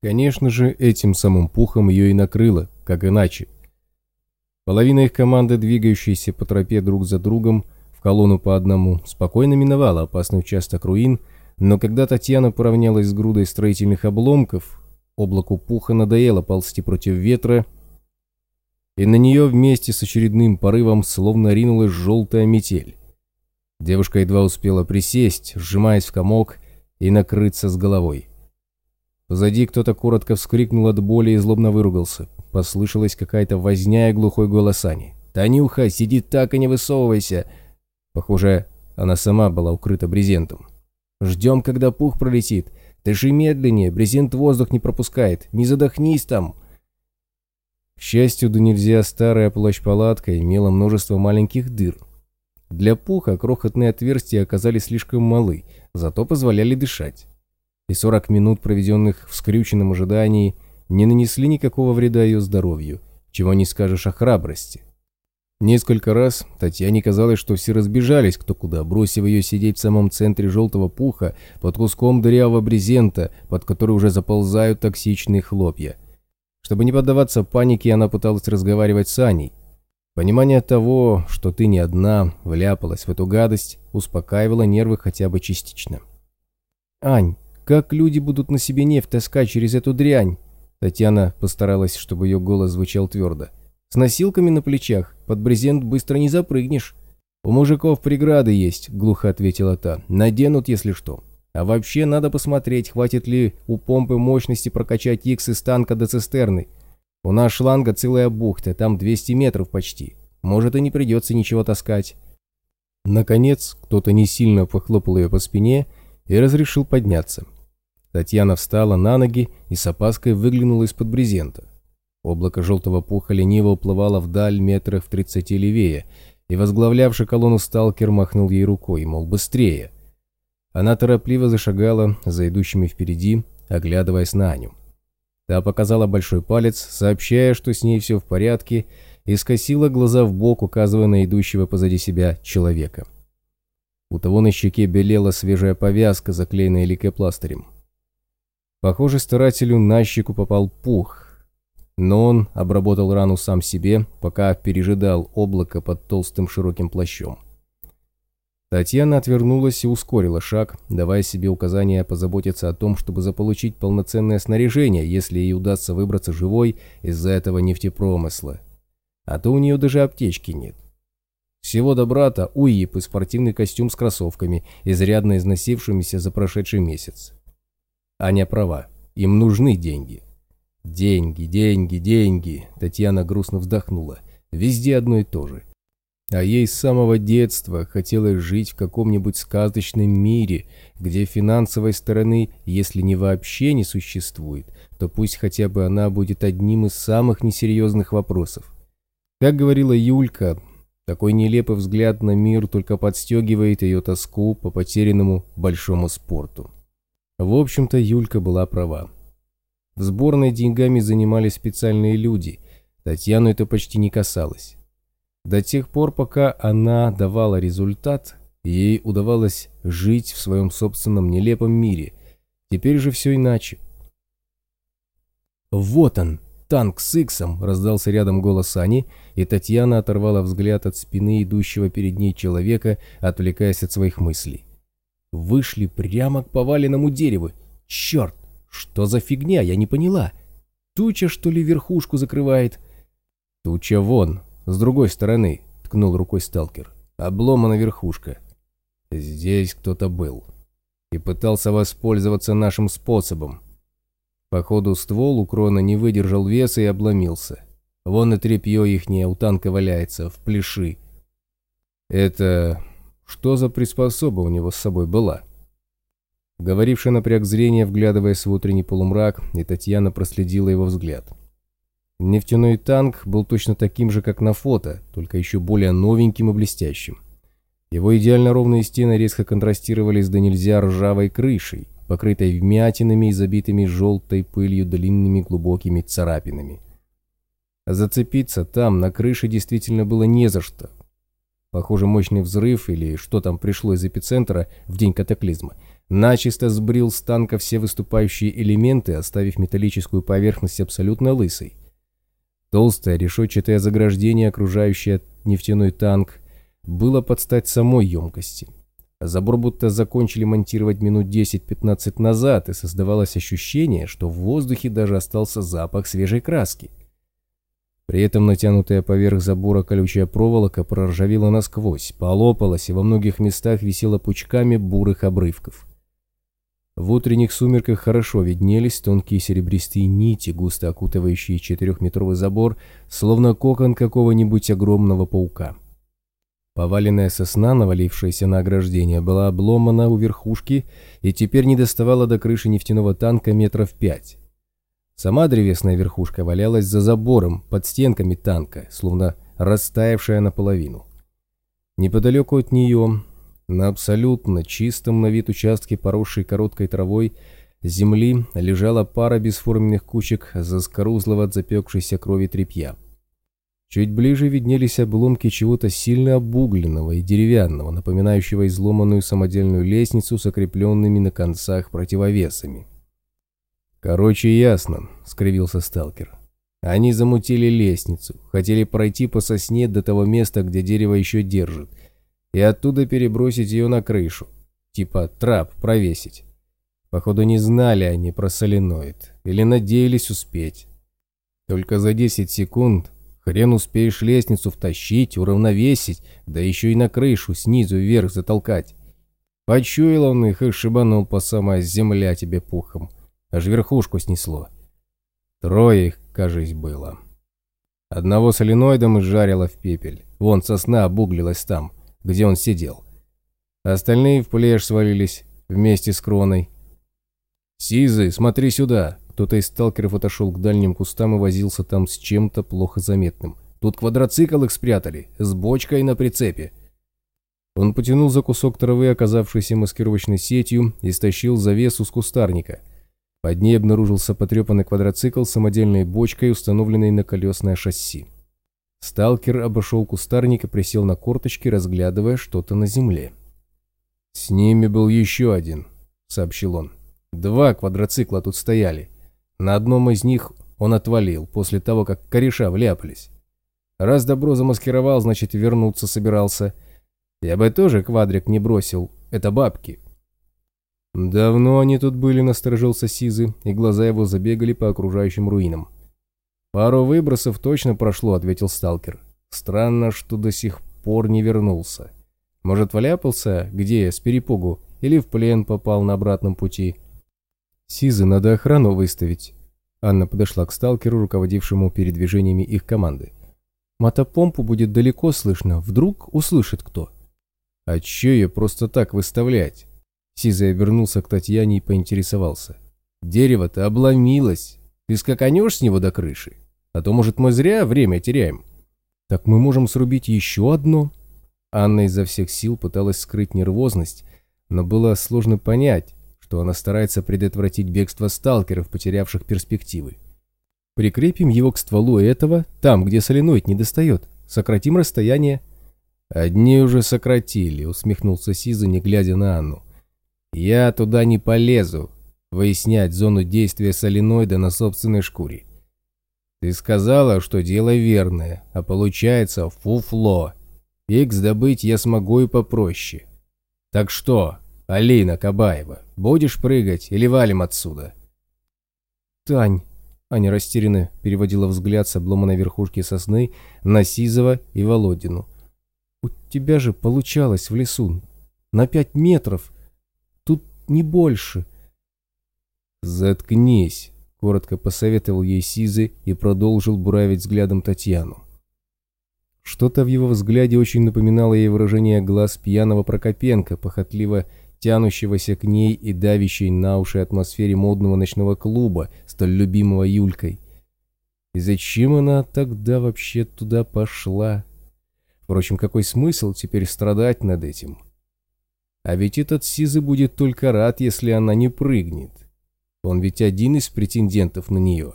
Конечно же, этим самым пухом ее и накрыло, как иначе. Половина их команды, двигающейся по тропе друг за другом, в колонну по одному, спокойно миновала опасный участок руин, но когда Татьяна поравнялась с грудой строительных обломков, облаку пуха надоело ползти против ветра, и на нее вместе с очередным порывом словно ринулась желтая метель. Девушка едва успела присесть, сжимаясь в комок, и накрыться с головой. Позади кто-то коротко вскрикнул от боли и злобно выругался. Послышалась какая-то возня и глухой голос Ани. «Танюха, сиди так и не высовывайся!» Похоже, она сама была укрыта брезентом. «Ждем, когда пух пролетит. Дыши медленнее, брезент воздух не пропускает. Не задохнись там!» К счастью, да нельзя, старая плащ-палатка имела множество маленьких дыр. Для пуха крохотные отверстия оказались слишком малы, зато позволяли дышать. И 40 минут, проведенных в скрюченном ожидании, не нанесли никакого вреда ее здоровью, чего не скажешь о храбрости. Несколько раз Татьяне казалось, что все разбежались кто куда, бросив ее сидеть в самом центре желтого пуха под куском дырявого брезента, под который уже заползают токсичные хлопья – чтобы не поддаваться панике, она пыталась разговаривать с Аней. Понимание того, что ты не одна, вляпалась в эту гадость, успокаивало нервы хотя бы частично. «Ань, как люди будут на себе нефть таскать через эту дрянь?» Татьяна постаралась, чтобы ее голос звучал твердо. «С носилками на плечах, под брезент быстро не запрыгнешь». «У мужиков преграды есть», — глухо ответила та. «Наденут, если что». А вообще надо посмотреть, хватит ли у помпы мощности прокачать Икс из танка до цистерны. У нас шланга целая бухта, там 200 метров почти. Может и не придется ничего таскать. Наконец, кто-то не сильно похлопал ее по спине и разрешил подняться. Татьяна встала на ноги и с опаской выглянула из-под брезента. Облако желтого пуха лениво уплывало вдаль метров в тридцати левее, и возглавлявший колонну сталкер махнул ей рукой, мол, быстрее. Она торопливо зашагала за идущими впереди, оглядываясь на Аню. Та показала большой палец, сообщая, что с ней все в порядке, и скосила глаза в бок, указывая на идущего позади себя человека. У того на щеке белела свежая повязка, заклеенная лейкопластырем. Похоже, старателю на щеку попал пух, но он обработал рану сам себе, пока пережидал облако под толстым широким плащом. Татьяна отвернулась и ускорила шаг, давая себе указание позаботиться о том, чтобы заполучить полноценное снаряжение, если ей удастся выбраться живой из-за этого нефтепромысла. А то у нее даже аптечки нет. Всего добра-то уип и спортивный костюм с кроссовками, изрядно износившимися за прошедший месяц. Аня права, им нужны деньги. Деньги, деньги, деньги, Татьяна грустно вздохнула. Везде одно и то же. А ей с самого детства хотелось жить в каком-нибудь сказочном мире, где финансовой стороны, если не вообще не существует, то пусть хотя бы она будет одним из самых несерьезных вопросов. Как говорила Юлька, такой нелепый взгляд на мир только подстегивает ее тоску по потерянному большому спорту. В общем-то, Юлька была права. В сборной деньгами занимались специальные люди, Татьяну это почти не касалось. До тех пор, пока она давала результат, ей удавалось жить в своем собственном нелепом мире. Теперь же все иначе. «Вот он, танк с Иксом!» — раздался рядом голос Ани, и Татьяна оторвала взгляд от спины идущего перед ней человека, отвлекаясь от своих мыслей. Вышли прямо к поваленному дереву. Черт, что за фигня, я не поняла. Туча, что ли, верхушку закрывает? Туча вон, «С другой стороны», — ткнул рукой сталкер. «Обломана верхушка. Здесь кто-то был. И пытался воспользоваться нашим способом. Походу, ствол у крона не выдержал веса и обломился. Вон и тряпье ихнее у танка валяется, в плеши. Это... что за приспособа у него с собой была?» Говоривший напряг зрение, вглядываясь в утренний полумрак, и Татьяна проследила его взгляд. Нефтяной танк был точно таким же, как на фото, только еще более новеньким и блестящим. Его идеально ровные стены резко контрастировали с до нельзя ржавой крышей, покрытой вмятинами и забитыми желтой пылью длинными глубокими царапинами. Зацепиться там, на крыше, действительно было не за что. Похоже, мощный взрыв или что там пришло из эпицентра в день катаклизма начисто сбрил с танка все выступающие элементы, оставив металлическую поверхность абсолютно лысой. Толстое решетчатое заграждение, окружающее нефтяной танк, было под стать самой емкости. Забор будто закончили монтировать минут 10-15 назад, и создавалось ощущение, что в воздухе даже остался запах свежей краски. При этом натянутая поверх забора колючая проволока проржавела насквозь, полопалась и во многих местах висела пучками бурых обрывков. В утренних сумерках хорошо виднелись тонкие серебристые нити, густо окутывающие четырехметровый забор, словно кокон какого-нибудь огромного паука. Поваленная сосна, навалившаяся на ограждение, была обломана у верхушки и теперь не доставала до крыши нефтяного танка метров пять. Сама древесная верхушка валялась за забором, под стенками танка, словно растаявшая наполовину. Неподалеку от нее, на абсолютно чистом на вид участке, поросшей короткой травой, земли лежала пара бесформенных кучек заскорузлого от запекшейся крови тряпья. Чуть ближе виднелись обломки чего-то сильно обугленного и деревянного, напоминающего изломанную самодельную лестницу с окрепленными на концах противовесами. «Короче, ясно», — скривился сталкер. «Они замутили лестницу, хотели пройти по сосне до того места, где дерево еще держит, и оттуда перебросить ее на крышу, типа трап провесить. Походу, не знали они про соленоид, или надеялись успеть. Только за 10 секунд Хрен успеешь лестницу втащить, уравновесить, да еще и на крышу снизу вверх затолкать. Почуял он их и шибанул по самая земля тебе пухом. Аж верхушку снесло. Трое их, кажись, было. Одного соленоидом изжарило в пепель. Вон сосна обуглилась там, где он сидел. Остальные в плешь свалились вместе с кроной. «Сизы, смотри сюда!» Кто-то из сталкеров отошел к дальним кустам и возился там с чем-то плохо заметным. Тут квадроцикл их спрятали, с бочкой на прицепе. Он потянул за кусок травы, оказавшийся маскировочной сетью, и стащил завесу с кустарника. Под ней обнаружился потрепанный квадроцикл с самодельной бочкой, установленной на колесное шасси. Сталкер обошел кустарник и присел на корточки, разглядывая что-то на земле. «С ними был еще один», — сообщил он. «Два квадроцикла тут стояли. На одном из них он отвалил, после того, как кореша вляпались. Раз добро замаскировал, значит, вернуться собирался. Я бы тоже квадрик не бросил, это бабки. Давно они тут были, насторожился Сизы, и глаза его забегали по окружающим руинам. Пару выбросов точно прошло, ответил сталкер. Странно, что до сих пор не вернулся. Может, вляпался, где, с перепугу, или в плен попал на обратном пути. «Сизы, надо охрану выставить». Анна подошла к сталкеру, руководившему передвижениями их команды. «Мотопомпу будет далеко слышно, вдруг услышит кто». «А чё ее просто так выставлять?» Сизый обернулся к Татьяне и поинтересовался. «Дерево-то обломилось. Ты скаканешь с него до крыши? А то, может, мы зря время теряем». «Так мы можем срубить еще одно?» Анна изо всех сил пыталась скрыть нервозность, но было сложно понять, что она старается предотвратить бегство сталкеров, потерявших перспективы. Прикрепим его к стволу этого, там, где соленоид не достает. Сократим расстояние. «Одни уже сократили», — усмехнулся Сиза, не глядя на Анну. «Я туда не полезу, выяснять зону действия соленоида на собственной шкуре. Ты сказала, что дело верное, а получается фуфло. Икс добыть я смогу и попроще. Так что, Алина Кабаева, будешь прыгать или валим отсюда?» «Тань!» Аня растерянно переводила взгляд с обломанной верхушки сосны на Сизова и Володину. «У тебя же получалось в лесу. На пять метров. Не больше». «Заткнись!» — коротко посоветовал ей Сизы и продолжил буравить взглядом Татьяну. Что-то в его взгляде очень напоминало ей выражение глаз пьяного Прокопенко, похотливо тянущегося к ней и давящей на уши атмосфере модного ночного клуба, столь любимого Юлькой. И зачем она тогда вообще туда пошла? Впрочем, какой смысл теперь страдать над этим? А ведь этот Сизы будет только рад, если она не прыгнет. Он ведь один из претендентов на нее.